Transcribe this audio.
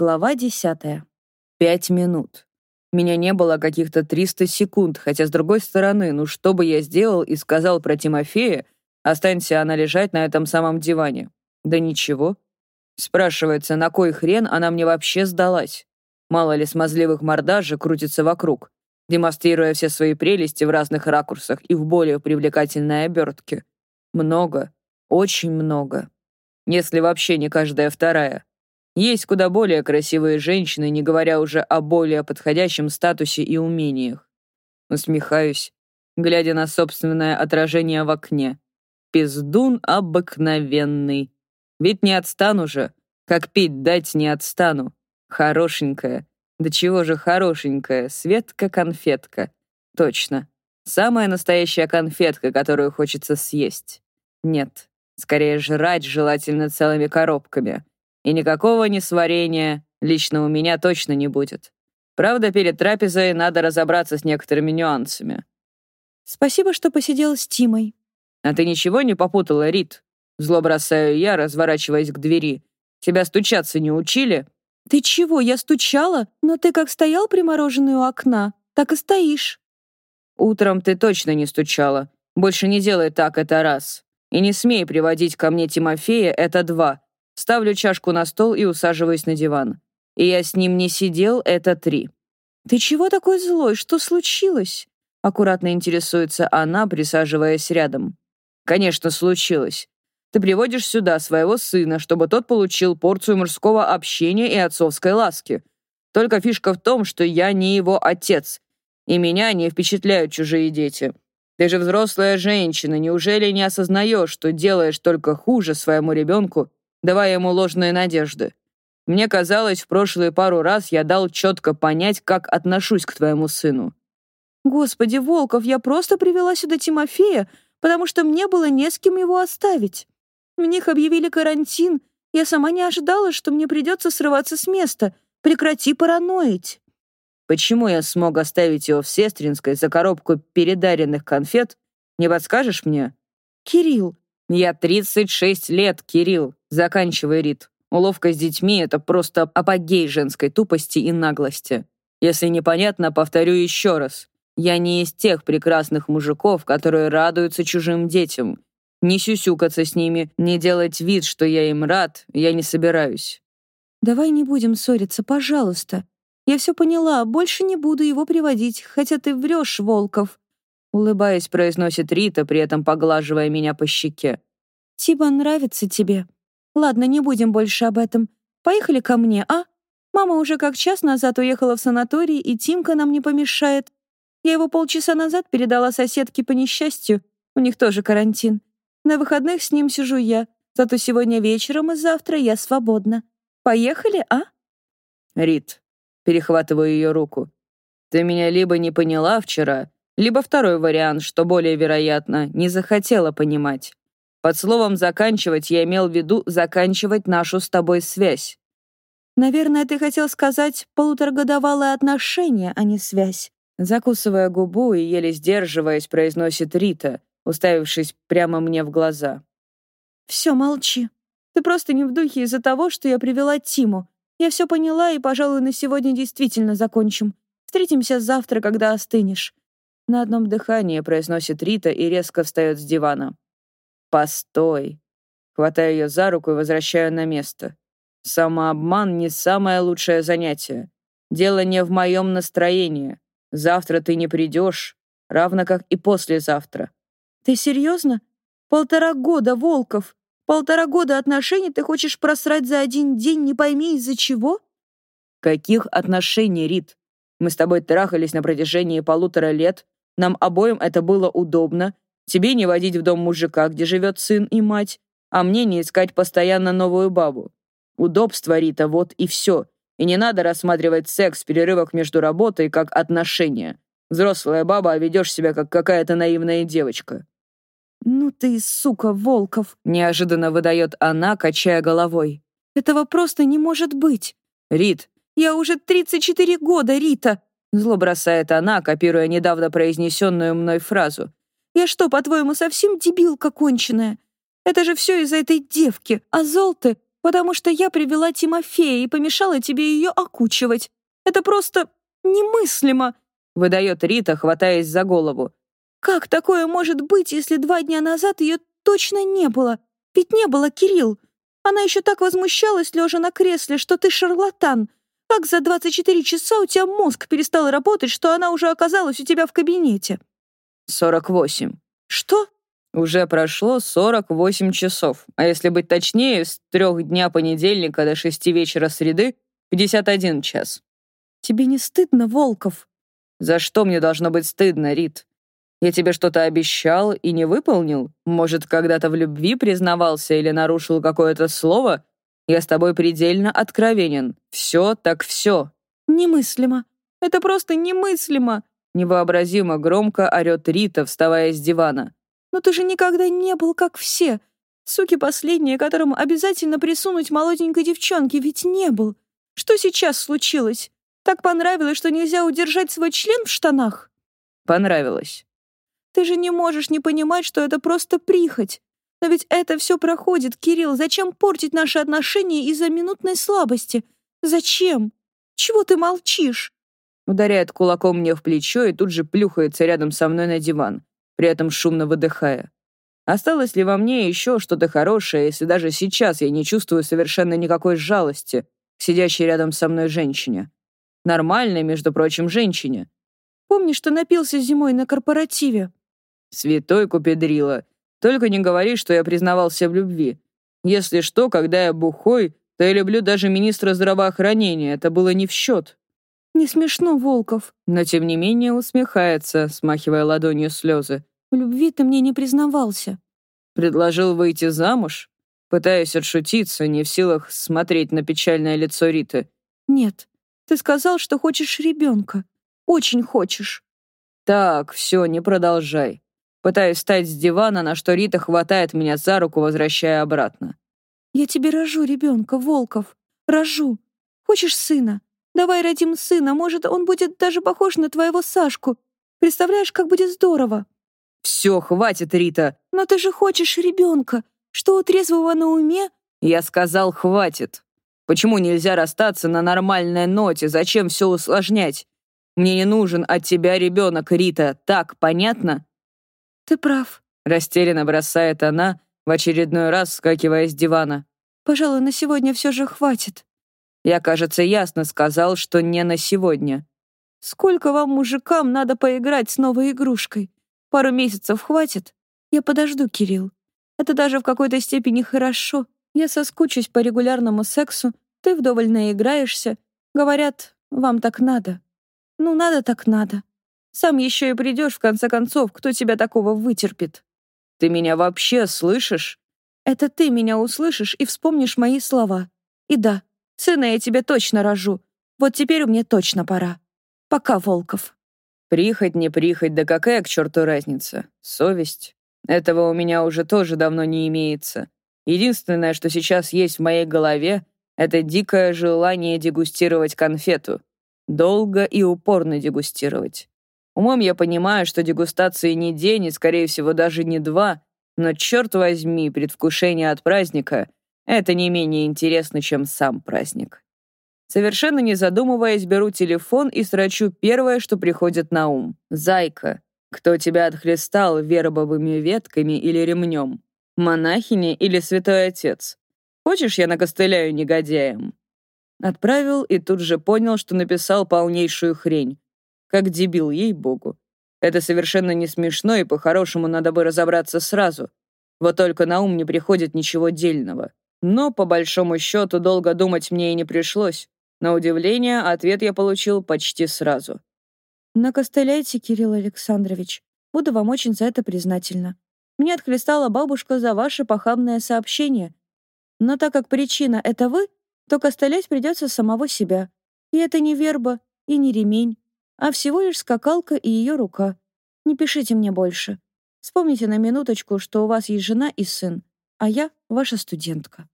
Глава десятая. Пять минут. Меня не было каких-то 300 секунд, хотя, с другой стороны, ну что бы я сделал и сказал про Тимофея, останься она лежать на этом самом диване. Да ничего. Спрашивается, на кой хрен она мне вообще сдалась? Мало ли смазливых мордажи крутится вокруг, демонстрируя все свои прелести в разных ракурсах и в более привлекательной обертке. Много, очень много. Если вообще не каждая вторая. Есть куда более красивые женщины, не говоря уже о более подходящем статусе и умениях. Усмехаюсь, глядя на собственное отражение в окне. Пиздун обыкновенный. Ведь не отстану же. Как пить дать не отстану. Хорошенькая. Да чего же хорошенькая, Светка-конфетка. Точно. Самая настоящая конфетка, которую хочется съесть. Нет, скорее жрать желательно целыми коробками. И никакого несварения лично у меня точно не будет. Правда, перед трапезой надо разобраться с некоторыми нюансами. Спасибо, что посидела с Тимой. А ты ничего не попутала, Рит? Зло бросаю я, разворачиваясь к двери. Тебя стучаться не учили? Ты чего, я стучала? Но ты как стоял примороженный у окна, так и стоишь. Утром ты точно не стучала. Больше не делай так, это раз. И не смей приводить ко мне Тимофея, это два. Ставлю чашку на стол и усаживаюсь на диван. И я с ним не сидел, это три. «Ты чего такой злой? Что случилось?» Аккуратно интересуется она, присаживаясь рядом. «Конечно, случилось. Ты приводишь сюда своего сына, чтобы тот получил порцию мужского общения и отцовской ласки. Только фишка в том, что я не его отец, и меня не впечатляют чужие дети. Ты же взрослая женщина, неужели не осознаешь, что делаешь только хуже своему ребенку давая ему ложные надежды. Мне казалось, в прошлые пару раз я дал четко понять, как отношусь к твоему сыну». «Господи, Волков, я просто привела сюда Тимофея, потому что мне было не с кем его оставить. В них объявили карантин. Я сама не ожидала, что мне придется срываться с места. Прекрати параноить». «Почему я смог оставить его в Сестринской за коробку передаренных конфет? Не подскажешь мне?» «Кирилл, «Я 36 лет, Кирилл», — заканчивай Рит. Уловка с детьми — это просто апогей женской тупости и наглости. Если непонятно, повторю еще раз. Я не из тех прекрасных мужиков, которые радуются чужим детям. Не сюсюкаться с ними, не делать вид, что я им рад, я не собираюсь. «Давай не будем ссориться, пожалуйста. Я все поняла, больше не буду его приводить, хотя ты врешь, Волков. Улыбаясь, произносит Рита, при этом поглаживая меня по щеке. «Тима нравится тебе. Ладно, не будем больше об этом. Поехали ко мне, а? Мама уже как час назад уехала в санаторий, и Тимка нам не помешает. Я его полчаса назад передала соседке по несчастью. У них тоже карантин. На выходных с ним сижу я. Зато сегодня вечером и завтра я свободна. Поехали, а?» «Рит», — перехватываю ее руку, «ты меня либо не поняла вчера, либо второй вариант, что более вероятно, не захотела понимать. Под словом «заканчивать» я имел в виду заканчивать нашу с тобой связь. «Наверное, ты хотел сказать полуторагодовалое отношение, а не связь». Закусывая губу и еле сдерживаясь, произносит Рита, уставившись прямо мне в глаза. «Все, молчи. Ты просто не в духе из-за того, что я привела Тиму. Я все поняла и, пожалуй, на сегодня действительно закончим. Встретимся завтра, когда остынешь. На одном дыхании произносит Рита и резко встает с дивана. «Постой!» Хватаю ее за руку и возвращаю на место. Самообман не самое лучшее занятие. Дело не в моем настроении. Завтра ты не придешь, равно как и послезавтра. Ты серьезно? Полтора года, Волков. Полтора года отношений ты хочешь просрать за один день, не пойми из-за чего? Каких отношений, Рит? Мы с тобой трахались на протяжении полутора лет, нам обоим это было удобно. Тебе не водить в дом мужика, где живет сын и мать, а мне не искать постоянно новую бабу. Удобство, Рита, вот и все. И не надо рассматривать секс в перерывах между работой как отношения. Взрослая баба, а ведешь себя как какая-то наивная девочка». «Ну ты, сука, Волков!» — неожиданно выдает она, качая головой. «Этого просто не может быть!» «Рит!» «Я уже 34 года, Рита!» Зло бросает она, копируя недавно произнесенную мной фразу. «Я что, по-твоему, совсем дебилка конченая? Это же все из-за этой девки, а золты потому что я привела Тимофея и помешала тебе ее окучивать. Это просто немыслимо!» — выдает Рита, хватаясь за голову. «Как такое может быть, если два дня назад ее точно не было? Ведь не было, Кирилл. Она еще так возмущалась, лежа на кресле, что ты шарлатан. Как за 24 часа у тебя мозг перестал работать, что она уже оказалась у тебя в кабинете?» «48». «Что?» Уже прошло 48 часов, а если быть точнее, с трех дня понедельника до шести вечера среды — 51 час. «Тебе не стыдно, Волков?» «За что мне должно быть стыдно, Рит? Я тебе что-то обещал и не выполнил? Может, когда-то в любви признавался или нарушил какое-то слово? Я с тобой предельно откровенен. Все так все». «Немыслимо. Это просто немыслимо!» Невообразимо громко орёт Рита, вставая с дивана. «Но ты же никогда не был как все. Суки последние, которым обязательно присунуть молоденькой девчонке, ведь не был. Что сейчас случилось? Так понравилось, что нельзя удержать свой член в штанах?» «Понравилось. Ты же не можешь не понимать, что это просто прихоть. Но ведь это все проходит, Кирилл. Зачем портить наши отношения из-за минутной слабости? Зачем? Чего ты молчишь?» Ударяет кулаком мне в плечо и тут же плюхается рядом со мной на диван, при этом шумно выдыхая. Осталось ли во мне еще что-то хорошее, если даже сейчас я не чувствую совершенно никакой жалости к сидящей рядом со мной женщине? Нормальной, между прочим, женщине. Помнишь, что напился зимой на корпоративе? Святой Купидрила, только не говори, что я признавался в любви. Если что, когда я бухой, то я люблю даже министра здравоохранения, это было не в счет». «Не смешно, Волков». Но тем не менее усмехается, смахивая ладонью слезы. «В любви ты мне не признавался». «Предложил выйти замуж?» Пытаюсь отшутиться, не в силах смотреть на печальное лицо Риты. «Нет, ты сказал, что хочешь ребенка. Очень хочешь». «Так, все, не продолжай. Пытаюсь встать с дивана, на что Рита хватает меня за руку, возвращая обратно. «Я тебе рожу ребенка, Волков. Рожу. Хочешь сына? Давай родим сына. Может, он будет даже похож на твоего Сашку. Представляешь, как будет здорово?» «Все, хватит, Рита!» «Но ты же хочешь ребенка. Что у трезвого на уме?» «Я сказал, хватит. Почему нельзя расстаться на нормальной ноте? Зачем все усложнять? Мне не нужен от тебя ребенок, Рита. Так, понятно?» «Ты прав», — растерянно бросает она, в очередной раз скакивая с дивана. «Пожалуй, на сегодня все же хватит». Я, кажется, ясно сказал, что не на сегодня. «Сколько вам, мужикам, надо поиграть с новой игрушкой? Пару месяцев хватит? Я подожду, Кирилл. Это даже в какой-то степени хорошо. Я соскучусь по регулярному сексу, ты вдоволь наиграешься. Говорят, вам так надо. Ну, надо так надо. Сам еще и придешь, в конце концов, кто тебя такого вытерпит? Ты меня вообще слышишь? Это ты меня услышишь и вспомнишь мои слова. И да, сына я тебе точно рожу. Вот теперь мне точно пора. Пока, Волков. Прихоть, не прихоть, да какая к черту разница? Совесть? Этого у меня уже тоже давно не имеется. Единственное, что сейчас есть в моей голове, это дикое желание дегустировать конфету. Долго и упорно дегустировать. Умом я понимаю, что дегустации не день и, скорее всего, даже не два, но, черт возьми, предвкушение от праздника — это не менее интересно, чем сам праздник. Совершенно не задумываясь, беру телефон и строчу первое, что приходит на ум. «Зайка, кто тебя отхлестал вербовыми ветками или ремнем? Монахиня или святой отец? Хочешь, я накостыляю негодяем?» Отправил и тут же понял, что написал полнейшую хрень. Как дебил, ей-богу. Это совершенно не смешно, и по-хорошему надо бы разобраться сразу. Вот только на ум не приходит ничего дельного. Но, по большому счету, долго думать мне и не пришлось. На удивление, ответ я получил почти сразу. «Накостыляйте, Кирилл Александрович. Буду вам очень за это признательна. Мне отхлестала бабушка за ваше похабное сообщение. Но так как причина — это вы, то костылять придется самого себя. И это не верба, и не ремень, а всего лишь скакалка и ее рука. Не пишите мне больше. Вспомните на минуточку, что у вас есть жена и сын, а я ваша студентка.